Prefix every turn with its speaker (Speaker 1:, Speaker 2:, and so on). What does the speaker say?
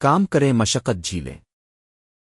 Speaker 1: کام کریں مشقت جھیلیں۔